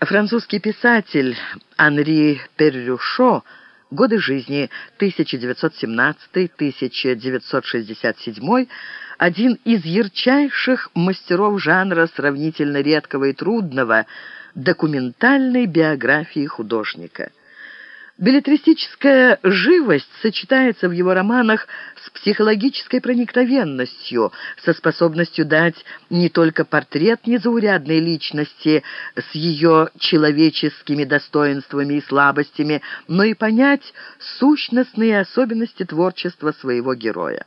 Французский писатель Анри Перрюшо годы жизни 1917-1967, один из ярчайших мастеров жанра сравнительно редкого и трудного документальной биографии художника – Билетристическая живость сочетается в его романах с психологической проникновенностью, со способностью дать не только портрет незаурядной личности с ее человеческими достоинствами и слабостями, но и понять сущностные особенности творчества своего героя.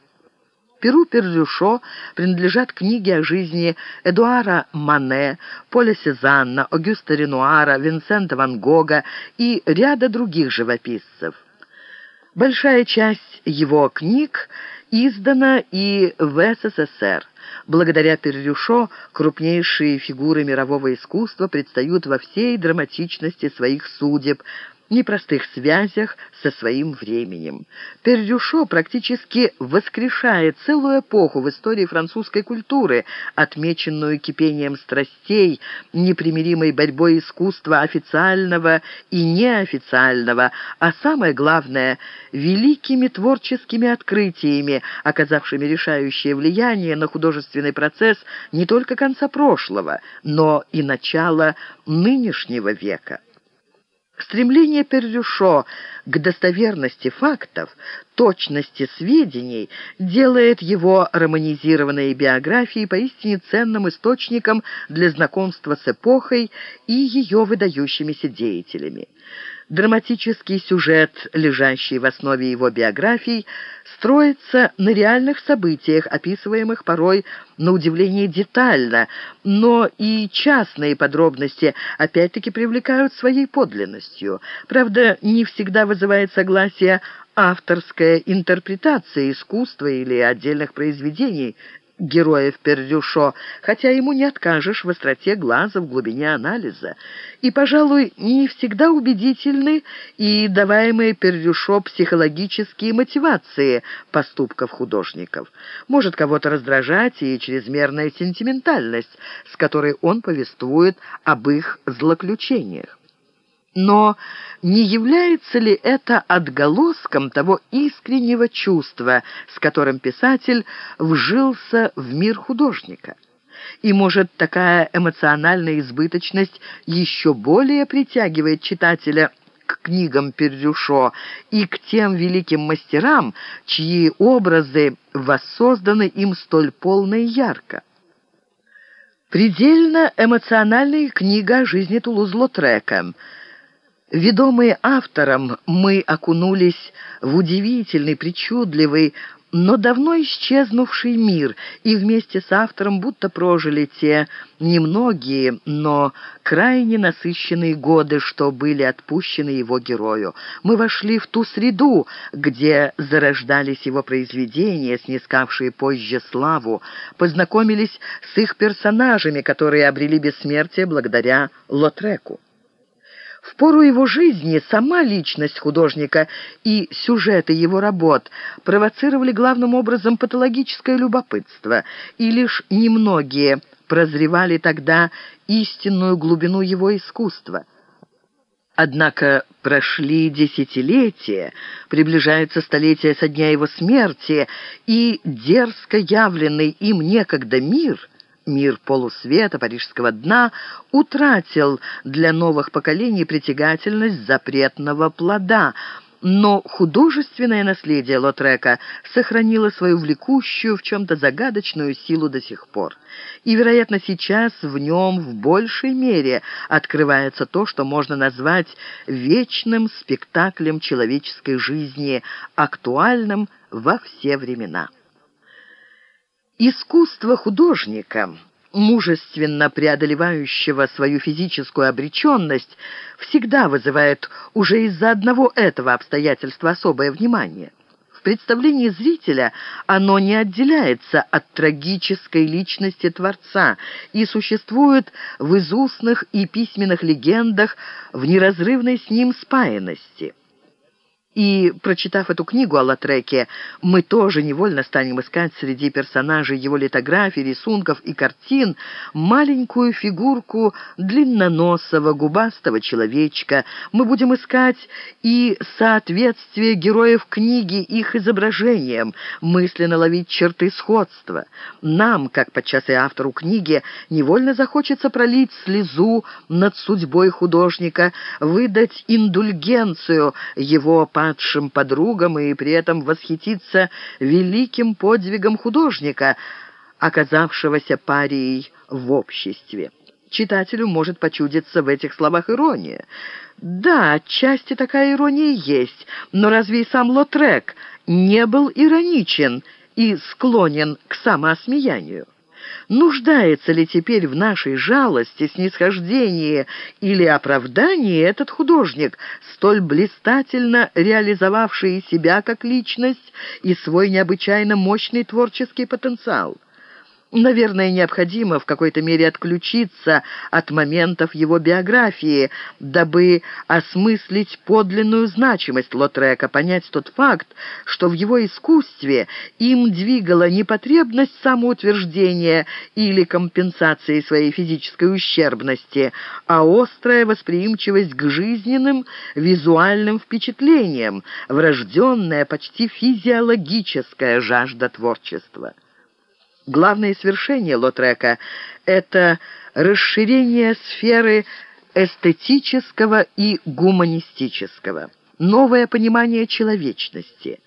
Перу Перлюшо принадлежат книги о жизни Эдуара Мане, Поля Сезанна, Огюста Ренуара, Винсента Ван Гога и ряда других живописцев. Большая часть его книг издана и в СССР. Благодаря Перлюшо крупнейшие фигуры мирового искусства предстают во всей драматичности своих судеб – непростых связях со своим временем. Пердюшо практически воскрешает целую эпоху в истории французской культуры, отмеченную кипением страстей, непримиримой борьбой искусства официального и неофициального, а самое главное – великими творческими открытиями, оказавшими решающее влияние на художественный процесс не только конца прошлого, но и начала нынешнего века. Стремление Перрюшо к достоверности фактов, точности сведений делает его романизированные биографии поистине ценным источником для знакомства с эпохой и ее выдающимися деятелями. Драматический сюжет, лежащий в основе его биографий, строится на реальных событиях, описываемых порой на удивление детально, но и частные подробности опять-таки привлекают своей подлинностью. Правда, не всегда вызывает согласие авторская интерпретация искусства или отдельных произведений героев Пердюшо, хотя ему не откажешь в остроте глаза, в глубине анализа. И, пожалуй, не всегда убедительны и даваемые Пердюшо психологические мотивации поступков художников. Может кого-то раздражать и чрезмерная сентиментальность, с которой он повествует об их злоключениях. Но не является ли это отголоском того искреннего чувства, с которым писатель вжился в мир художника? И, может, такая эмоциональная избыточность еще более притягивает читателя к книгам Перрюшо и к тем великим мастерам, чьи образы воссозданы им столь полно и ярко. Предельно эмоциональная книга о жизни Тулуз-Лотрека – Ведомые автором, мы окунулись в удивительный, причудливый, но давно исчезнувший мир, и вместе с автором будто прожили те немногие, но крайне насыщенные годы, что были отпущены его герою. Мы вошли в ту среду, где зарождались его произведения, снискавшие позже славу, познакомились с их персонажами, которые обрели бессмертие благодаря Лотреку. В пору его жизни сама личность художника и сюжеты его работ провоцировали главным образом патологическое любопытство, и лишь немногие прозревали тогда истинную глубину его искусства. Однако прошли десятилетия, приближается столетие со дня его смерти, и дерзко явленный им некогда мир — Мир полусвета, парижского дна утратил для новых поколений притягательность запретного плода, но художественное наследие Лотрека сохранило свою влекущую, в чем-то загадочную силу до сих пор. И, вероятно, сейчас в нем в большей мере открывается то, что можно назвать вечным спектаклем человеческой жизни, актуальным во все времена. Искусство художника, мужественно преодолевающего свою физическую обреченность, всегда вызывает уже из-за одного этого обстоятельства особое внимание. В представлении зрителя оно не отделяется от трагической личности Творца и существует в изустных и письменных легендах в неразрывной с ним спаянности. И, прочитав эту книгу о Латреке, мы тоже невольно станем искать среди персонажей его литографий, рисунков и картин маленькую фигурку длинноносого, губастого человечка. Мы будем искать и соответствие героев книги их изображениям, мысленно ловить черты сходства. Нам, как подчас и автору книги, невольно захочется пролить слезу над судьбой художника, выдать индульгенцию его по падшим подругам и при этом восхититься великим подвигом художника, оказавшегося парией в обществе. Читателю может почудиться в этих словах ирония. Да, отчасти такая ирония есть, но разве и сам Лотрек не был ироничен и склонен к самоосмеянию? Нуждается ли теперь в нашей жалости, снисхождении или оправдании этот художник, столь блистательно реализовавший себя как личность и свой необычайно мощный творческий потенциал? Наверное, необходимо в какой-то мере отключиться от моментов его биографии, дабы осмыслить подлинную значимость Лотрека, понять тот факт, что в его искусстве им двигала не потребность самоутверждения или компенсации своей физической ущербности, а острая восприимчивость к жизненным визуальным впечатлениям, врожденная, почти физиологическая жажда творчества. Главное свершение Лотрека — это расширение сферы эстетического и гуманистического, новое понимание человечности.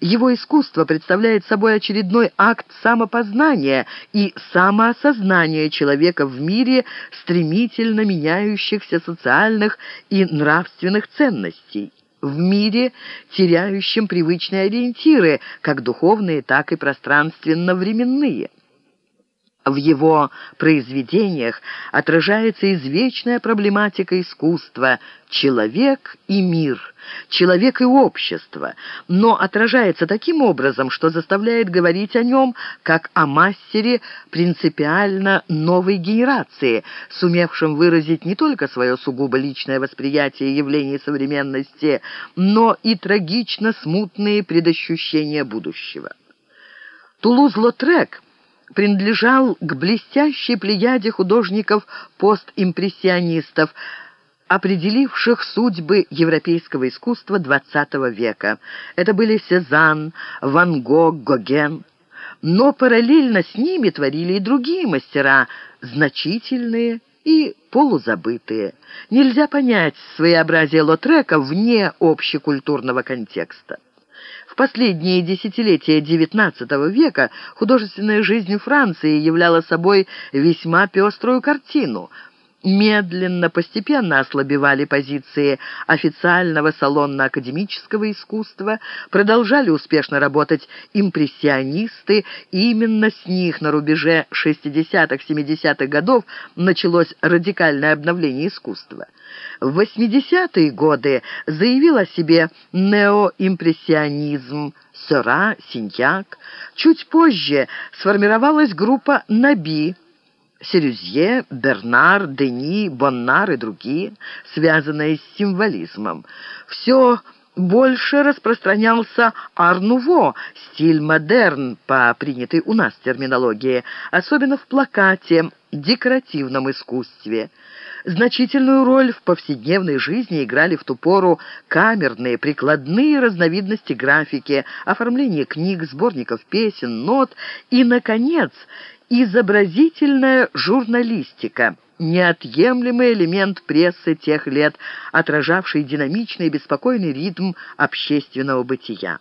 Его искусство представляет собой очередной акт самопознания и самоосознания человека в мире стремительно меняющихся социальных и нравственных ценностей в мире, теряющем привычные ориентиры, как духовные, так и пространственно-временные. В его произведениях отражается извечная проблематика искусства «человек и мир», «человек и общество», но отражается таким образом, что заставляет говорить о нем как о мастере принципиально новой генерации, сумевшем выразить не только свое сугубо личное восприятие явлений современности, но и трагично смутные предощущения будущего. Тулуз-Лотрек – принадлежал к блестящей плеяде художников-постимпрессионистов, определивших судьбы европейского искусства XX века. Это были Сезанн, Ван Гог, Гоген. Но параллельно с ними творили и другие мастера, значительные и полузабытые. Нельзя понять своеобразие Лотрека вне общекультурного контекста. Последние десятилетия XIX века художественная жизнь Франции являла собой весьма пеструю картину – медленно, постепенно ослабевали позиции официального салонно-академического искусства, продолжали успешно работать импрессионисты, и именно с них на рубеже 60-70-х годов началось радикальное обновление искусства. В 80-е годы заявил о себе неоимпрессионизм, Сера, Синьяк. Чуть позже сформировалась группа «Наби», Серюзье, Бернар, Дени, Боннар и другие, связанные с символизмом. Все больше распространялся арнуво, стиль модерн по принятой у нас терминологии, особенно в плакате, декоративном искусстве. Значительную роль в повседневной жизни играли в ту пору камерные, прикладные разновидности графики, оформление книг, сборников песен, нот и, наконец, изобразительная журналистика, неотъемлемый элемент прессы тех лет, отражавший динамичный и беспокойный ритм общественного бытия.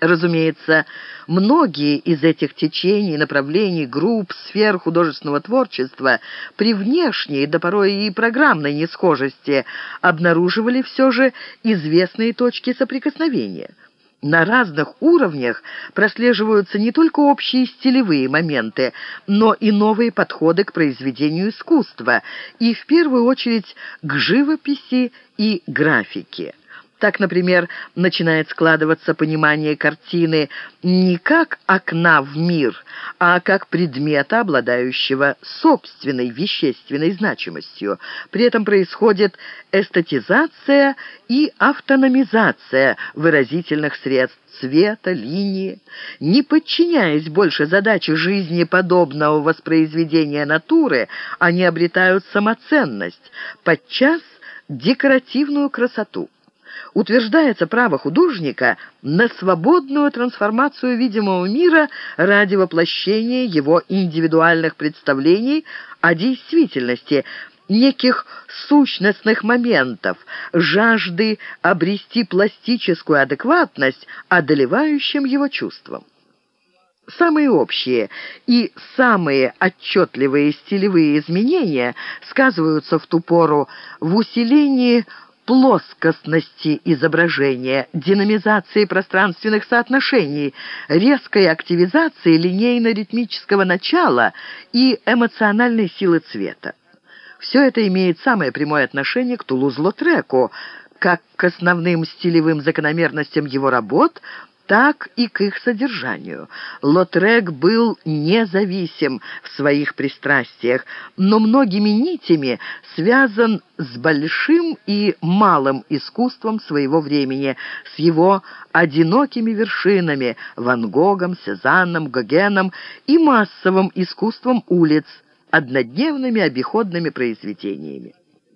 Разумеется, многие из этих течений, направлений, групп, сфер художественного творчества при внешней, да порой и программной несхожести обнаруживали все же известные точки соприкосновения – на разных уровнях прослеживаются не только общие стилевые моменты, но и новые подходы к произведению искусства, и в первую очередь к живописи и графике. Так, например, начинает складываться понимание картины не как окна в мир, а как предмета, обладающего собственной вещественной значимостью. При этом происходит эстетизация и автономизация выразительных средств цвета, линии. Не подчиняясь больше задаче жизни подобного воспроизведения натуры, они обретают самоценность, подчас декоративную красоту утверждается право художника на свободную трансформацию видимого мира ради воплощения его индивидуальных представлений о действительности, неких сущностных моментов, жажды обрести пластическую адекватность одолевающим его чувствам. Самые общие и самые отчетливые стилевые изменения сказываются в ту пору в усилении плоскостности изображения, динамизации пространственных соотношений, резкой активизации линейно-ритмического начала и эмоциональной силы цвета. Все это имеет самое прямое отношение к Тулуз-Лотреку, как к основным стилевым закономерностям его работ, так и к их содержанию. Лотрек был независим в своих пристрастиях, но многими нитями связан с большим и малым искусством своего времени, с его одинокими вершинами Ван Гогом, Сезанном, Гогеном и массовым искусством улиц, однодневными обиходными произведениями.